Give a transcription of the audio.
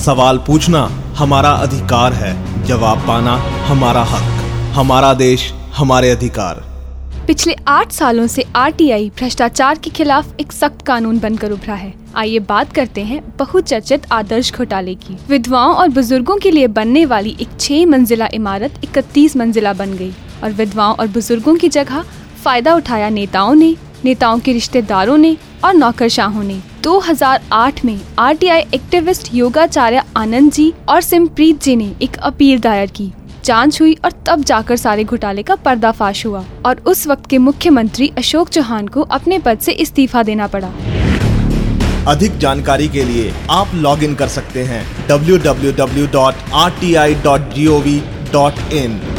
सवाल पूछना हमारा अधिकार है, जवाब पाना हमारा हक, हमारा देश हमारे अधिकार। पिछले आठ सालों से आरटीआई भ्रष्टाचार के खिलाफ एक सख्त कानून बनकर उभरा है। आइए बात करते हैं बहुचर्चित आदर्श घोटाले की। विधवाओं और बुज़ुर्गों के लिए बनने वाली एक छह मंजिला इमारत इकतीस मंजिला बन गई और विधवाओं और बुज़ुर्गों की जगह फ़ायदा उठाया नेताओं ने। नेताओं के रिश्तेदारों ने और नौकरशाहों ने। 2008 में आरटीआई एक्टिविस्ट योगाचार्य आनंद जी और सिमप्रीत जी ने एक अपील दायर की। जाँच हुई और तब जाकर सारे घोटाले का पर्दाफाश हुआ और उस वक्त के मुख्यमंत्री अशोक चौहान को अपने पद से इस्तीफा देना पड़ा। अधिक जानकारी के लिए आप लॉग इन कर सकते हैं www.rti.gov.in